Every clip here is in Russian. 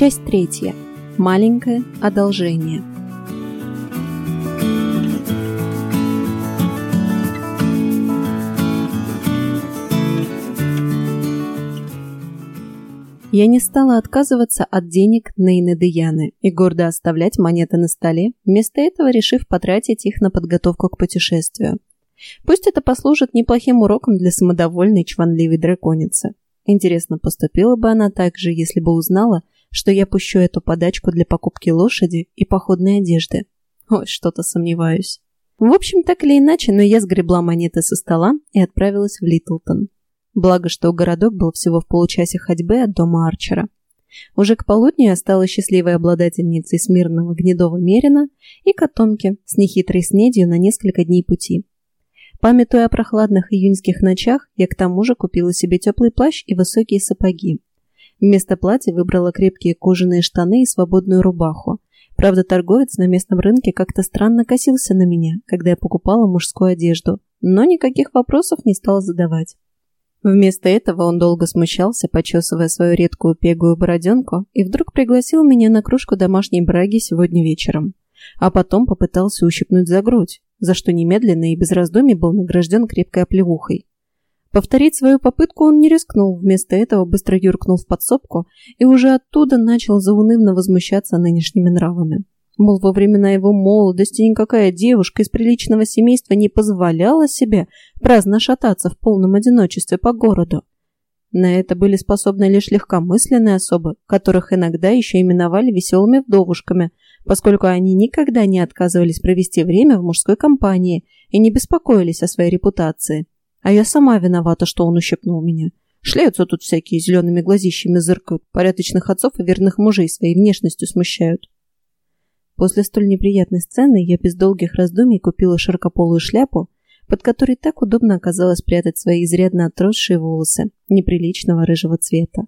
Часть третья. Маленькое одолжение. Я не стала отказываться от денег Нейны Деяны и гордо оставлять монеты на столе, вместо этого решив потратить их на подготовку к путешествию. Пусть это послужит неплохим уроком для самодовольной чванливой драконицы. Интересно, поступила бы она так же, если бы узнала, что я пущу эту подачку для покупки лошади и походной одежды? Ой, что-то сомневаюсь. В общем, так или иначе, но я сгребла монеты со стола и отправилась в Литлтон. Благо, что городок был всего в получасе ходьбы от дома Арчера. Уже к полудню я стала счастливой обладательницей смирного гнедого мерина и котомки с нехитрой снедью на несколько дней пути. Памятуя о прохладных июньских ночах, я к тому же купила себе теплый плащ и высокие сапоги. Вместо платья выбрала крепкие кожаные штаны и свободную рубаху. Правда, торговец на местном рынке как-то странно косился на меня, когда я покупала мужскую одежду, но никаких вопросов не стал задавать. Вместо этого он долго смущался, почесывая свою редкую пегую бороденку, и вдруг пригласил меня на кружку домашней браги сегодня вечером. А потом попытался ущипнуть за грудь, за что немедленно и без раздумий был награжден крепкой оплеухой. Повторить свою попытку он не рискнул, вместо этого быстро юркнул в подсобку и уже оттуда начал заунывно возмущаться нынешними нравами. Мол, во времена его молодости никакая девушка из приличного семейства не позволяла себе праздно шататься в полном одиночестве по городу. На это были способны лишь легкомысленные особы, которых иногда еще именовали веселыми вдовушками, поскольку они никогда не отказывались провести время в мужской компании и не беспокоились о своей репутации. А я сама виновата, что он ущипнул меня. Шляются тут всякие зелеными глазищами зыркают, порядочных отцов и верных мужей своей внешностью смущают. После столь неприятной сцены я без долгих раздумий купила широкополую шляпу, под которой так удобно оказалось прятать свои изрядно отросшие волосы неприличного рыжего цвета.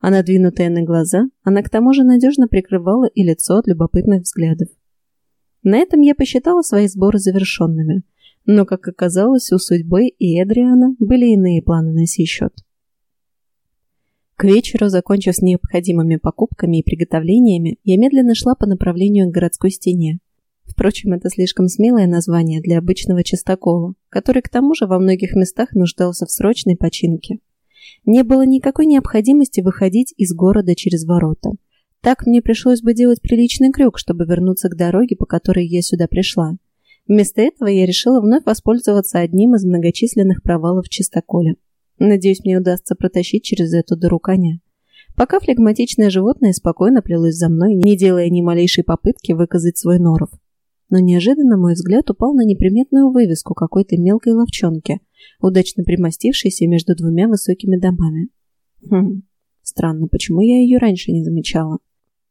А надвинутая на глаза, она к тому же надежно прикрывала и лицо от любопытных взглядов. На этом я посчитала свои сборы завершенными, но, как оказалось, у судьбы и Эдриана были иные планы на сей счет. К вечеру, закончив с необходимыми покупками и приготовлениями, я медленно шла по направлению к городской стене. Впрочем, это слишком смелое название для обычного чистокола, который к тому же во многих местах нуждался в срочной починке. Не было никакой необходимости выходить из города через ворота. Так мне пришлось бы делать приличный крюк, чтобы вернуться к дороге, по которой я сюда пришла. Вместо этого я решила вновь воспользоваться одним из многочисленных провалов в чистоколе. Надеюсь, мне удастся протащить через эту дыру коня. Пока флегматичное животное спокойно плелось за мной, не делая ни малейшей попытки выказать свой норов. Но неожиданно мой взгляд упал на неприметную вывеску какой-то мелкой ловчонки, удачно примостившейся между двумя высокими домами. Хм, странно, почему я ее раньше не замечала?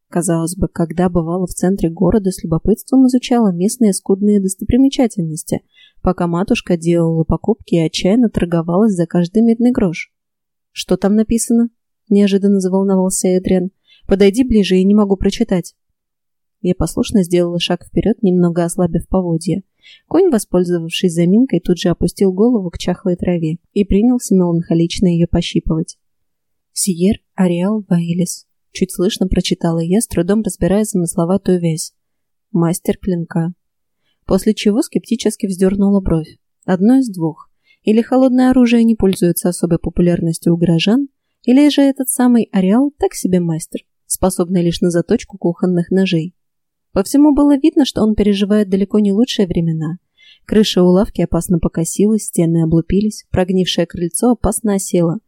Казалось бы, когда бывала в центре города, с любопытством изучала местные скудные достопримечательности, пока матушка делала покупки и отчаянно торговалась за каждый медный грош. «Что там написано?» – неожиданно заволновался Эдриан. «Подойди ближе, я не могу прочитать». Я послушно сделала шаг вперед, немного ослабив поводья. Конь, воспользовавшись заминкой, тут же опустил голову к чахлой траве и принялся меланхолично ее пощипывать. «Сиер Ариал Ваилис», Чуть слышно прочитала я, с трудом разбирая замысловатую вязь. Мастер клинка. После чего скептически вздернула бровь. Одно из двух. Или холодное оружие не пользуется особой популярностью у горожан, или же этот самый Ареал так себе мастер, способный лишь на заточку кухонных ножей. По всему было видно, что он переживает далеко не лучшие времена. Крыша у лавки опасно покосилась, стены облупились, прогнившее крыльцо опасно осело.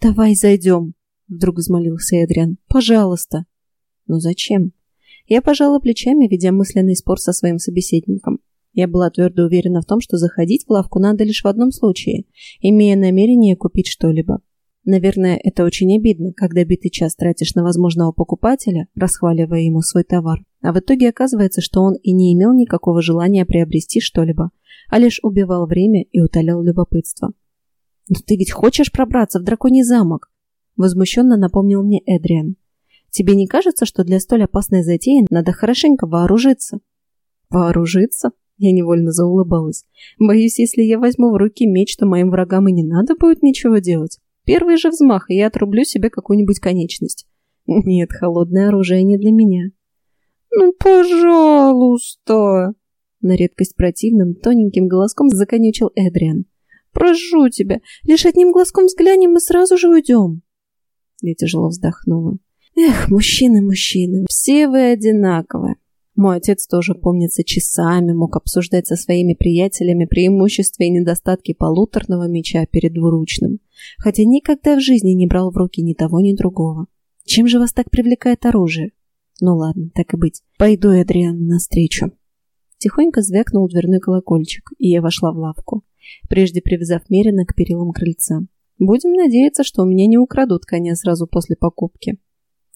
«Давай зайдем!» Вдруг взмолился Эдриан. «Пожалуйста!» «Ну зачем?» Я пожала плечами, ведя мысленный спор со своим собеседником. Я была твердо уверена в том, что заходить в лавку надо лишь в одном случае, имея намерение купить что-либо. Наверное, это очень обидно, когда битый час тратишь на возможного покупателя, расхваливая ему свой товар, а в итоге оказывается, что он и не имел никакого желания приобрести что-либо, а лишь убивал время и утолял любопытство. «Но ты ведь хочешь пробраться в драконий замок?» Возмущенно напомнил мне Эдриан. Тебе не кажется, что для столь опасной затеи надо хорошенько вооружиться? Вооружиться? Я невольно заулыбалась. Боюсь, если я возьму в руки меч, то моим врагам и не надо будет ничего делать. Первый же взмах, и я отрублю себе какую-нибудь конечность. Нет, холодное оружие не для меня. «Ну, пожалуйста!» На редкость противным, тоненьким голоском законючил Эдриан. «Прошу тебя, лишь одним глазком взглянем, мы сразу же уйдем!» Я тяжело вздохнула. «Эх, мужчины, мужчины, все вы одинаковые!» Мой отец тоже, помнится, часами мог обсуждать со своими приятелями преимущества и недостатки полуторного меча перед двуручным, хотя никогда в жизни не брал в руки ни того, ни другого. Чем же вас так привлекает оружие? Ну ладно, так и быть. Пойду Эдриану навстречу. Тихонько звякнул дверной колокольчик, и я вошла в лавку, прежде привязав Мерина к перилам крыльца. Будем надеяться, что у меня не украдут коня сразу после покупки.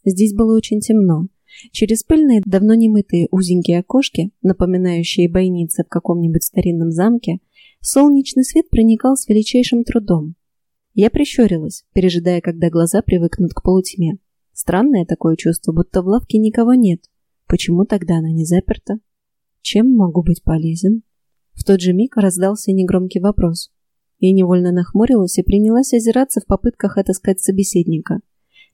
Здесь было очень темно. Через пыльные, давно не мытые узенькие окошки, напоминающие бойницы в каком-нибудь старинном замке, солнечный свет проникал с величайшим трудом. Я прищурилась, пережидая, когда глаза привыкнут к полутьме. Странное такое чувство, будто в лавке никого нет. Почему тогда она не заперта? Чем могу быть полезен? В тот же миг раздался негромкий вопрос. Я невольно нахмурилась и принялась озираться в попытках отыскать собеседника.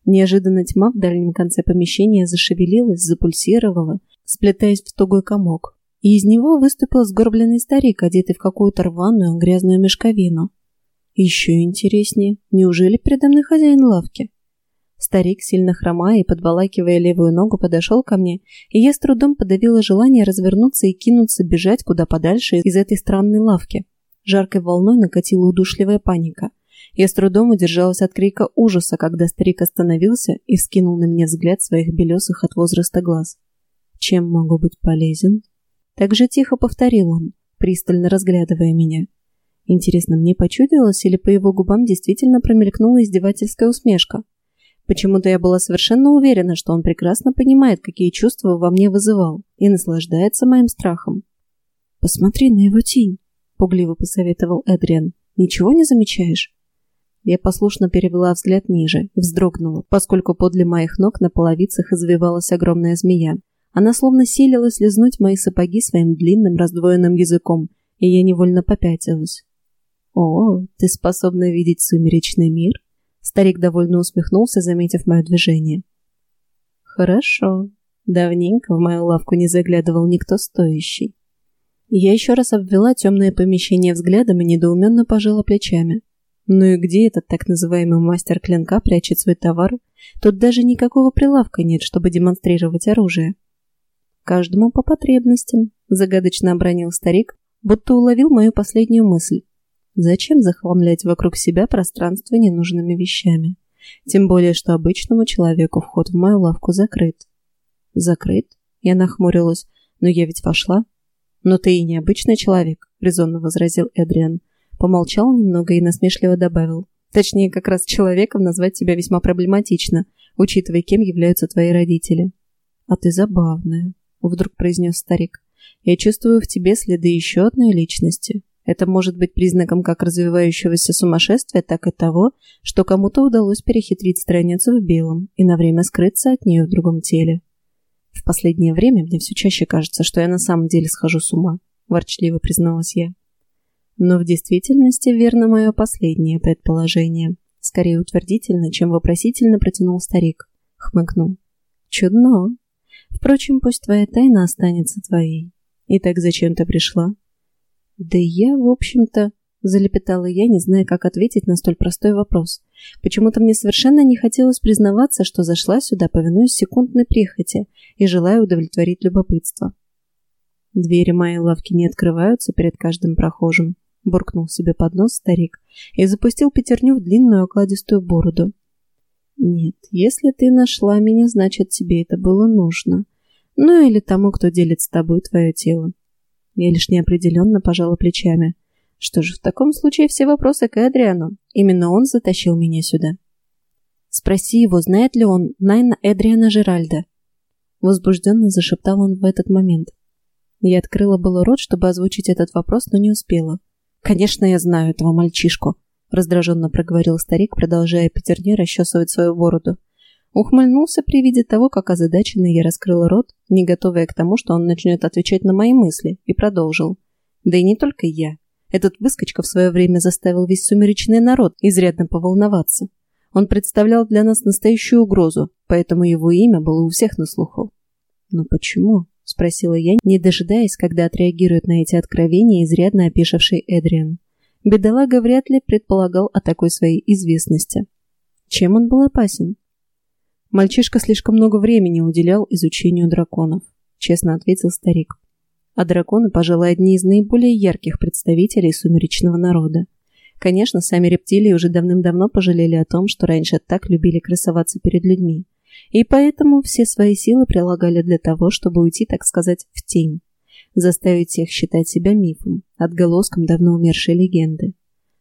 Неожиданно тьма в дальнем конце помещения зашевелилась, запульсировала, сплетаясь в тугой комок. И из него выступил сгорбленный старик, одетый в какую-то рваную грязную мешковину. Еще интереснее, неужели передо мной хозяин лавки? Старик, сильно хромая и подволакивая левую ногу, подошел ко мне, и я с трудом подавила желание развернуться и кинуться бежать куда подальше из этой странной лавки. Жаркой волной накатила удушливая паника. Я с трудом удержалась от крика ужаса, когда старик остановился и скинул на меня взгляд своих белесых от возраста глаз. «Чем могу быть полезен?» Так же тихо повторил он, пристально разглядывая меня. Интересно, мне почудилось или по его губам действительно промелькнула издевательская усмешка? Почему-то я была совершенно уверена, что он прекрасно понимает, какие чувства во мне вызывал, и наслаждается моим страхом. «Посмотри на его тень», — пугливо посоветовал Эдриан. «Ничего не замечаешь?» Я послушно перевела взгляд ниже и вздрогнула, поскольку подле моих ног на половицах извивалась огромная змея. Она словно силилась лизнуть мои сапоги своим длинным раздвоенным языком, и я невольно попятилась. «О, ты способна видеть сумеречный мир?» Старик довольно усмехнулся, заметив мое движение. «Хорошо. Давненько в мою лавку не заглядывал никто стоящий». Я еще раз обвела темное помещение взглядом и недоуменно пожала плечами. Ну и где этот так называемый мастер клинка прячет свой товар? Тут даже никакого прилавка нет, чтобы демонстрировать оружие. Каждому по потребностям, загадочно обронил старик, будто уловил мою последнюю мысль. Зачем захламлять вокруг себя пространство ненужными вещами? Тем более, что обычному человеку вход в мою лавку закрыт. Закрыт? Я нахмурилась. Но я ведь вошла. Но ты и необычный человек, резонно возразил Эдриан. Помолчал немного и насмешливо добавил. Точнее, как раз человеком назвать тебя весьма проблематично, учитывая, кем являются твои родители. А ты забавная, вдруг произнес старик. Я чувствую в тебе следы еще одной личности. Это может быть признаком как развивающегося сумасшествия, так и того, что кому-то удалось перехитрить страницу в белом и на время скрыться от нее в другом теле. В последнее время мне все чаще кажется, что я на самом деле схожу с ума, ворчливо призналась я. Но в действительности верно мое последнее предположение. Скорее утвердительно, чем вопросительно протянул старик. Хмыкнул. Чудно. Впрочем, пусть твоя тайна останется твоей. Итак, зачем ты пришла? «Да я, в общем-то...» — залепетала я, не зная, как ответить на столь простой вопрос. Почему-то мне совершенно не хотелось признаваться, что зашла сюда, повинуясь секундной прихоти и желая удовлетворить любопытство. «Двери моей лавки не открываются перед каждым прохожим», — буркнул себе под нос старик и запустил пятерню в длинную окладистую бороду. «Нет, если ты нашла меня, значит, тебе это было нужно. Ну или тому, кто делит с тобой твое тело. Я лишь неопределенно пожала плечами. Что же, в таком случае все вопросы к Эдриану. Именно он затащил меня сюда. Спроси его, знает ли он Найна Эдриана Жеральда. Возбужденно зашептал он в этот момент. Я открыла было рот, чтобы озвучить этот вопрос, но не успела. «Конечно, я знаю этого мальчишку», — раздраженно проговорил старик, продолжая пятерней расчесывать свою бороду. Ухмыльнулся при виде того, как озадаченно я раскрыла рот, не готовая к тому, что он начнет отвечать на мои мысли, и продолжил. Да и не только я. Этот выскочка в свое время заставил весь сумеречный народ изрядно поволноваться. Он представлял для нас настоящую угрозу, поэтому его имя было у всех на слуху. «Но почему?» – спросила я, не дожидаясь, когда отреагирует на эти откровения изрядно опешивший Эдриан. Бедолага вряд ли предполагал о такой своей известности. Чем он был опасен? Мальчишка слишком много времени уделял изучению драконов, честно ответил старик. А драконы, пожалуй, одни из наиболее ярких представителей сумеречного народа. Конечно, сами рептилии уже давным-давно пожалели о том, что раньше так любили красоваться перед людьми. И поэтому все свои силы прилагали для того, чтобы уйти, так сказать, в тень. Заставить всех считать себя мифом, отголоском давно умершей легенды.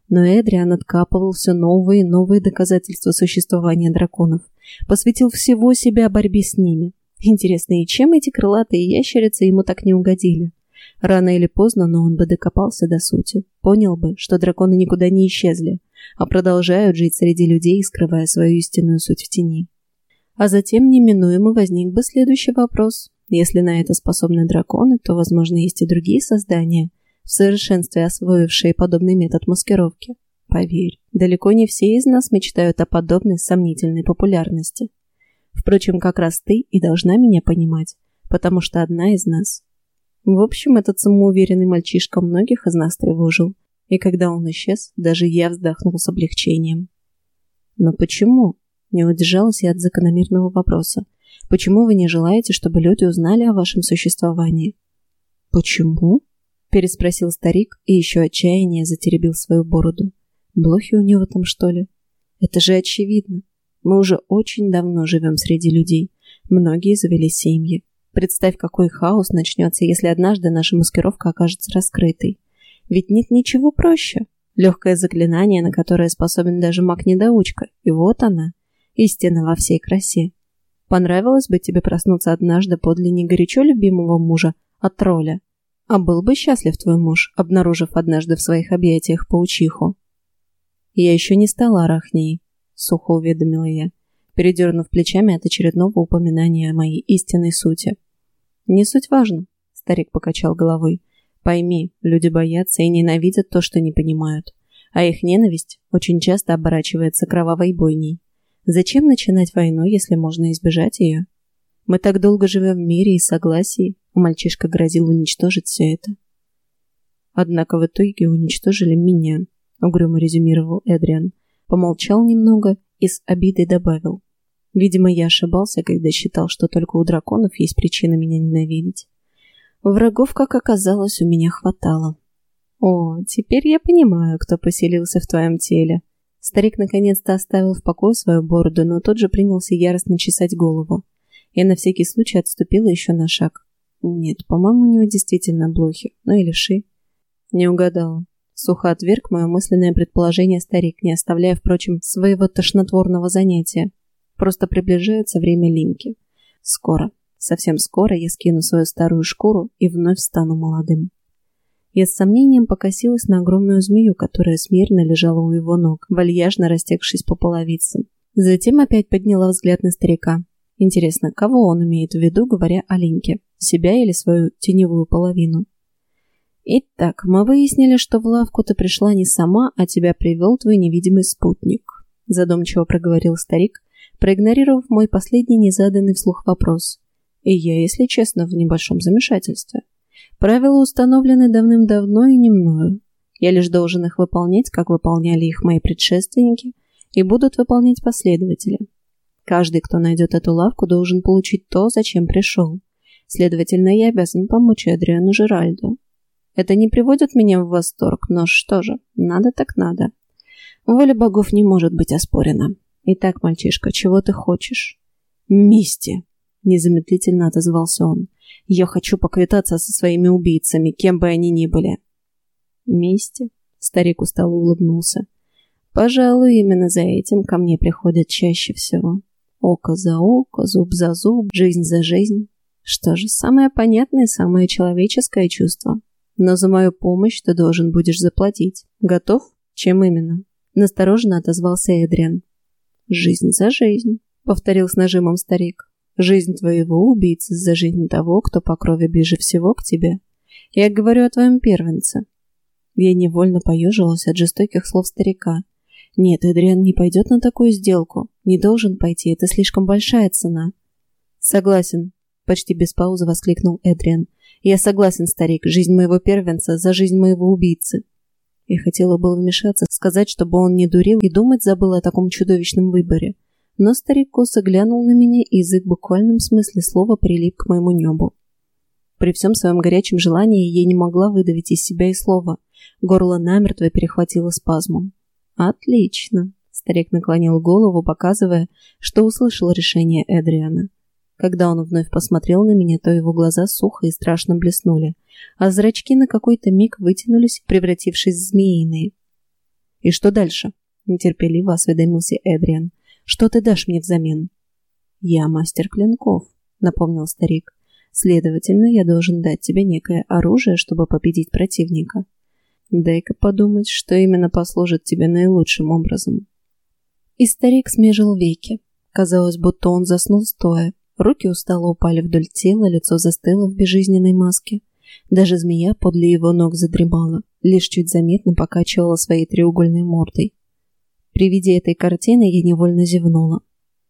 Но Эдриан откапывал все новые и новые доказательства существования драконов, посвятил всего себя борьбе с ними. Интересно, и чем эти крылатые ящерицы ему так не угодили? Рано или поздно, но он бы докопался до сути. Понял бы, что драконы никуда не исчезли, а продолжают жить среди людей, скрывая свою истинную суть в тени. А затем неминуемо возник бы следующий вопрос. Если на это способны драконы, то, возможно, есть и другие создания, в совершенстве освоившие подобный метод маскировки. Поверь, далеко не все из нас мечтают о подобной сомнительной популярности. Впрочем, как раз ты и должна меня понимать, потому что одна из нас. В общем, этот самоуверенный мальчишка многих из нас тревожил, и когда он исчез, даже я вздохнул с облегчением. Но почему? Не удержалась я от закономерного вопроса. Почему вы не желаете, чтобы люди узнали о вашем существовании? Почему? Переспросил старик и еще отчаяние затеребил свою бороду. Блохи у него там, что ли? Это же очевидно. Мы уже очень давно живем среди людей. Многие завели семьи. Представь, какой хаос начнется, если однажды наша маскировка окажется раскрытой. Ведь нет ничего проще. Легкое заклинание, на которое способен даже маг-недоучка. И вот она, истина во всей красе. Понравилось бы тебе проснуться однажды подле горячо любимого мужа, а тролля. А был бы счастлив твой муж, обнаружив однажды в своих объятиях паучиху. Я еще не стала арахней, сухо уведомила я, передернув плечами от очередного упоминания о моей истинной сути. Не суть важно, старик покачал головой. Пойми, люди боятся и ненавидят то, что не понимают. А их ненависть очень часто оборачивается кровавой бойней. Зачем начинать войну, если можно избежать ее? Мы так долго живем в мире и согласии, а мальчишка грозил уничтожить все это. Однако в итоге уничтожили меня, угрюмо резюмировал Эдриан. Помолчал немного и с обидой добавил. Видимо, я ошибался, когда считал, что только у драконов есть причина меня ненавидеть. Врагов, как оказалось, у меня хватало. О, теперь я понимаю, кто поселился в твоем теле. Старик наконец-то оставил в покое свою бороду, но тот же принялся яростно чесать голову. Я на всякий случай отступила еще на шаг. Нет, по-моему, у него действительно блохи. Ну или ши. Не угадала. Сухо отверг мое мысленное предположение старик, не оставляя, впрочем, своего тошнотворного занятия. Просто приближается время линьки. Скоро, совсем скоро я скину свою старую шкуру и вновь стану молодым. Я с сомнением покосилась на огромную змею, которая смирно лежала у его ног, вальяжно растекшись по половицам. Затем опять подняла взгляд на старика. Интересно, кого он имеет в виду, говоря о Линке? Себя или свою теневую половину? Итак, мы выяснили, что в лавку ты пришла не сама, а тебя привел твой невидимый спутник. Задумчиво проговорил старик, проигнорировав мой последний незаданный вслух вопрос. И я, если честно, в небольшом замешательстве. Правила установлены давным-давно и не мною. Я лишь должен их выполнять, как выполняли их мои предшественники, и будут выполнять последователи. Каждый, кто найдет эту лавку, должен получить то, зачем пришел. Следовательно, я обязан помочь Адриану Жеральду. Это не приводит меня в восторг, но что же, надо так надо. Воля богов не может быть оспорена. Итак, мальчишка, чего ты хочешь? Мести, незамедлительно отозвался он. Я хочу поквитаться со своими убийцами, кем бы они ни были. Мести? Старик устало улыбнулся. Пожалуй, именно за этим ко мне приходят чаще всего. Око за око, зуб за зуб, жизнь за жизнь. Что же, самое понятное, самое человеческое чувство. Но за мою помощь ты должен будешь заплатить. Готов? Чем именно? Настороженно отозвался Эдриан. Жизнь за жизнь, повторил с нажимом старик. Жизнь твоего убийцы за жизнь того, кто по крови ближе всего к тебе. Я говорю о твоем первенце. Я невольно поежилась от жестоких слов старика. Нет, Эдриан не пойдет на такую сделку. Не должен пойти, это слишком большая цена. Согласен, почти без паузы воскликнул Эдриан. Я согласен, старик, жизнь моего первенца за жизнь моего убийцы. Я хотела было вмешаться, сказать, чтобы он не дурил и думать забыл о таком чудовищном выборе. Но старик косо глянул на меня, и язык в буквальном смысле слова прилип к моему небу. При всем своем горячем желании я не могла выдавить из себя и слова. Горло намертво перехватило спазмом. «Отлично!» Старик наклонил голову, показывая, что услышал решение Эдриана. Когда он вновь посмотрел на меня, то его глаза сухо и страшно блеснули, а зрачки на какой-то миг вытянулись, превратившись в змеиные. «И что дальше?» – нетерпеливо осведомился Эдриан. «Что ты дашь мне взамен?» «Я мастер клинков», – напомнил старик. «Следовательно, я должен дать тебе некое оружие, чтобы победить противника. Дай-ка подумать, что именно послужит тебе наилучшим образом». И старик смежил веки. Казалось, будто он заснул стоя, Руки устало упали вдоль тела, лицо застыло в безжизненной маске. Даже змея подле его ног задремала, лишь чуть заметно покачивала своей треугольной мордой. При виде этой картины я невольно зевнула.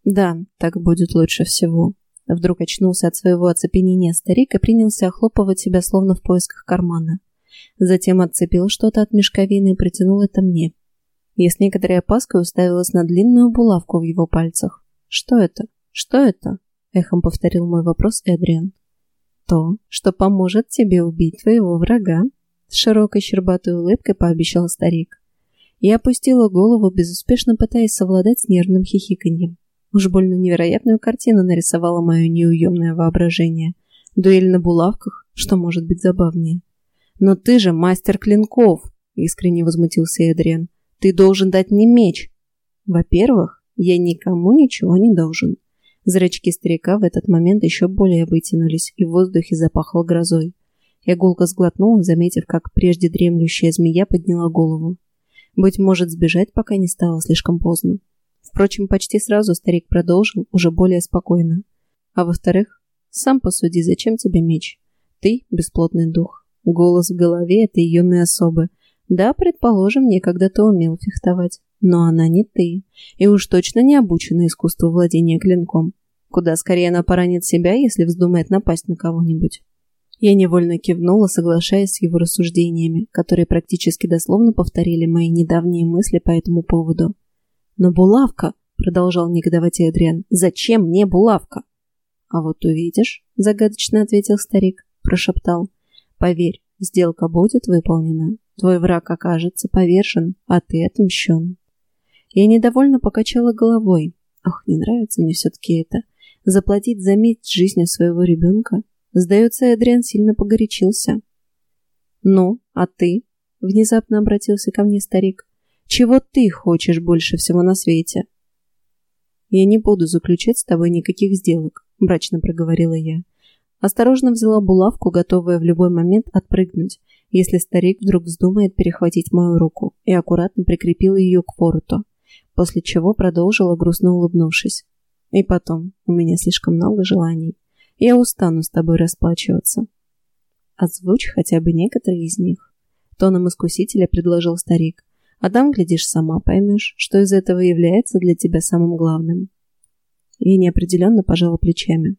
Да, так будет лучше всего. Вдруг очнулся от своего оцепенения старик и принялся охлопывать себя словно в поисках кармана. Затем отцепил что-то от мешковины и протянул это мне. Я с некоторой опаской уставилась на длинную булавку в его пальцах. Что это? Что это? Эхом повторил мой вопрос Эдриан. То, что поможет тебе убить твоего врага, с широкой щербатой улыбкой пообещал старик. Я опустила голову, безуспешно пытаясь совладать с нервным хихиканьем. Уж больно невероятную картину нарисовало мое неуемное воображение. Дуэль на булавках, что может быть забавнее. «Но ты же мастер клинков!» — искренне возмутился Эдриан. «Ты должен дать мне меч!» «Во-первых, я никому ничего не должен. Зрачки старика в этот момент еще более вытянулись, и в воздухе запахло грозой. Я гулко сглотнула, заметив, как прежде дремлющая змея подняла голову. Быть может, сбежать, пока не стало слишком поздно. Впрочем, почти сразу старик продолжил, уже более спокойно. А во-вторых, сам посуди, зачем тебе меч? Ты — бесплотный дух. Голос в голове этой юной особы. Да, предположим, некогда ты умел фехтовать. Но она не ты, и уж точно не обучена искусству владения клинком. Куда скорее она поранит себя, если вздумает напасть на кого-нибудь. Я невольно кивнула, соглашаясь с его рассуждениями, которые практически дословно повторили мои недавние мысли по этому поводу. «Но булавка!» — продолжал негодовать Эдриан. «Зачем мне булавка?» «А вот увидишь», — загадочно ответил старик, прошептал. «Поверь, сделка будет выполнена. Твой враг окажется повержен, а ты отмщен». Я недовольно покачала головой. Ох, не нравится мне все-таки это. Заплатить за месть жизнью своего ребенка? Сдается, Эдриан сильно погорячился. «Ну, а ты?» — внезапно обратился ко мне старик. «Чего ты хочешь больше всего на свете?» «Я не буду заключать с тобой никаких сделок», — мрачно проговорила я. Осторожно взяла булавку, готовая в любой момент отпрыгнуть, если старик вдруг вздумает перехватить мою руку, и аккуратно прикрепила ее к вороту после чего продолжила, грустно улыбнувшись. «И потом, у меня слишком много желаний. Я устану с тобой расплачиваться». «Озвучь хотя бы некоторые из них», — тоном искусителя предложил старик. «А там, глядишь, сама поймешь, что из этого является для тебя самым главным». Я неопределенно пожала плечами.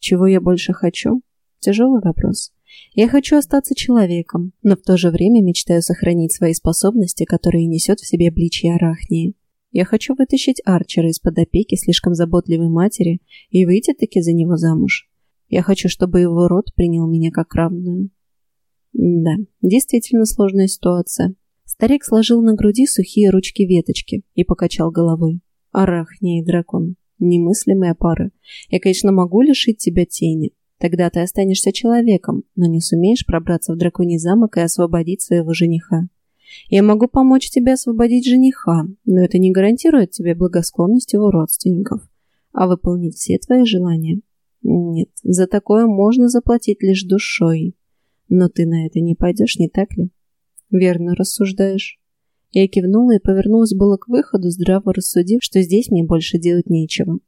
«Чего я больше хочу?» Тяжелый вопрос. Я хочу остаться человеком, но в то же время мечтаю сохранить свои способности, которые несет в себе обличье Арахнии. Я хочу вытащить Арчера из-под опеки слишком заботливой матери и выйти таки за него замуж. Я хочу, чтобы его род принял меня как равную. Да, действительно сложная ситуация. Старик сложил на груди сухие ручки веточки и покачал головой. Арахния и дракон. Немыслимая пара. Я, конечно, могу лишить тебя тени. Тогда ты останешься человеком, но не сумеешь пробраться в драконий замок и освободить своего жениха. Я могу помочь тебе освободить жениха, но это не гарантирует тебе благосклонность его родственников. А выполнить все твои желания? Нет, за такое можно заплатить лишь душой. Но ты на это не пойдешь, не так ли? Верно рассуждаешь. Я кивнула и повернулась было к выходу, здраво рассудив, что здесь мне больше делать нечего.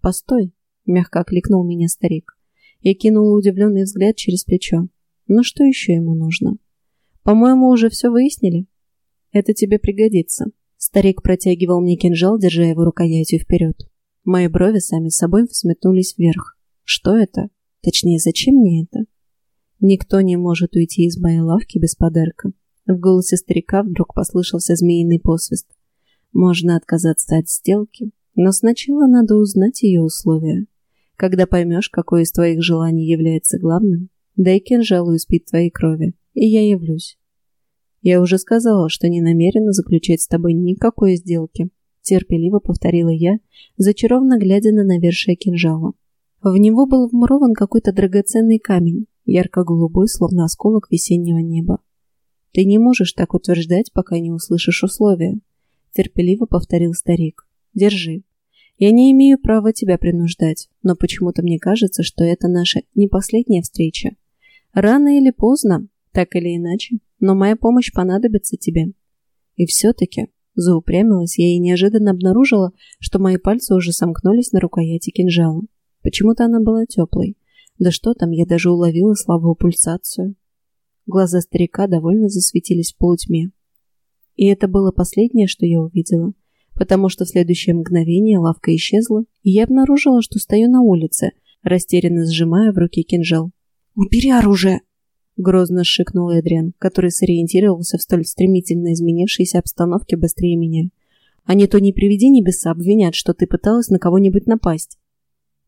«Постой!» — мягко окликнул меня старик. Я кинула удивленный взгляд через плечо. «Ну что еще ему нужно?» «По-моему, уже все выяснили?» «Это тебе пригодится», — Старик протягивал мне кинжал, держа его рукоятью вперед. Мои брови сами собой взметнулись вверх. Что это? Точнее, зачем мне это? Никто не может уйти из моей лавки без подарка. В голосе старика вдруг послышался змеиный посвист. Можно отказаться от сделки, но сначала надо узнать ее условия. Когда поймешь, какое из твоих желаний является главным, дай кинжалу испить твоей крови, и я явлюсь. Я уже сказала, что не намерена заключать с тобой никакой сделки, терпеливо повторила я, зачарованно глядя на навершие кинжала. В него был вмурован какой-то драгоценный камень, ярко-голубой, словно осколок весеннего неба. «Ты не можешь так утверждать, пока не услышишь условия», — терпеливо повторил старик. «Держи. Я не имею права тебя принуждать, но почему-то мне кажется, что это наша не последняя встреча. Рано или поздно, так или иначе, но моя помощь понадобится тебе». И все-таки заупрямилась я и неожиданно обнаружила, что мои пальцы уже сомкнулись на рукояти кинжала. Почему-то она была теплой. Да что там, я даже уловила слабую пульсацию. Глаза старика довольно засветились в полутьме. И это было последнее, что я увидела, потому что в следующее мгновение лавка исчезла, и я обнаружила, что стою на улице, растерянно сжимая в руке кинжал. «Убери оружие!» Грозно шикнул Эдриан, который сориентировался в столь стремительно изменившейся обстановке быстрее меня. «А не то не приведи небеса обвинят, что ты пыталась на кого-нибудь напасть».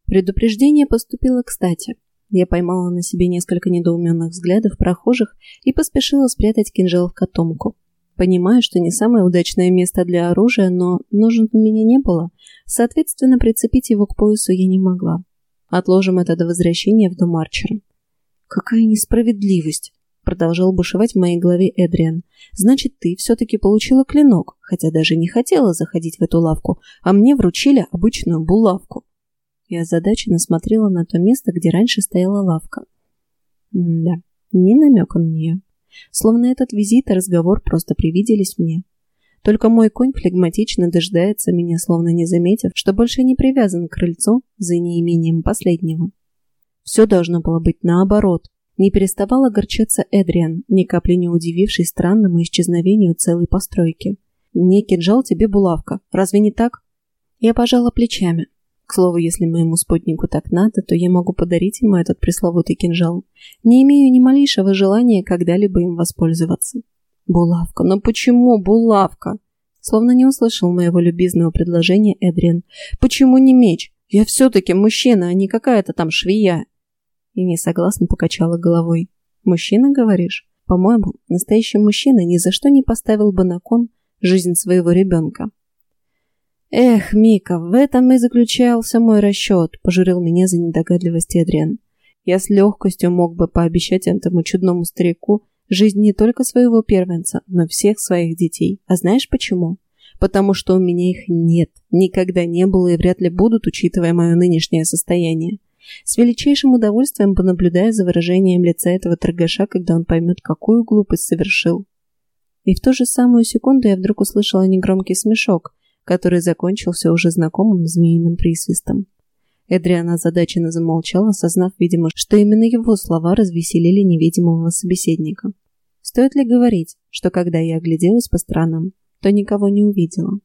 Предупреждение поступило кстати. Я поймала на себе несколько недоуменных взглядов прохожих и поспешила спрятать кинжал в котомку. Понимаю, что не самое удачное место для оружия, но ножен у меня не было, соответственно, прицепить его к поясу я не могла. Отложим это до возвращения в дом Арчера. «Какая несправедливость!» — продолжал бушевать в моей голове Эдриан. «Значит, ты все-таки получила клинок, хотя даже не хотела заходить в эту лавку, а мне вручили обычную булавку». Я озадаченно смотрела на то место, где раньше стояла лавка. Да, ни намека на нее. Словно этот визит и разговор просто привиделись мне. Только мой конь флегматично дожидается меня, словно не заметив, что больше не привязан к крыльцу за неимением последнего. Все должно было быть наоборот. Не переставал огорчаться Эдриан, ни капли не удивившись странному исчезновению целой постройки. «Мне кинжал, тебе булавка. Разве не так?» Я пожала плечами. К слову, если моему спутнику так надо, то я могу подарить ему этот пресловутый кинжал. Не имею ни малейшего желания когда-либо им воспользоваться. Булавка, но почему булавка? Словно не услышал моего любезного предложения Эдриан. Почему не меч? Я все-таки мужчина, а не какая-то там швея. И несогласно покачала головой. Мужчина, говоришь? По-моему, настоящий мужчина ни за что не поставил бы на кон жизнь своего ребенка. «Эх, Мика, в этом и заключался мой расчет», – пожурил меня за недогадливость Эдриан. «Я с легкостью мог бы пообещать этому чудному старику жизнь не только своего первенца, но всех своих детей. А знаешь почему? Потому что у меня их нет, никогда не было и вряд ли будут, учитывая мое нынешнее состояние. С величайшим удовольствием понаблюдая за выражением лица этого торгаша, когда он поймет, какую глупость совершил. И в ту же самую секунду я вдруг услышала негромкий смешок, который закончился уже знакомым змеиным присвистом. Эдриан озадаченно замолчал, осознав, видимо, что именно его слова развеселили невидимого собеседника. Стоит ли говорить, что когда я огляделась по сторонам, то никого не увидела.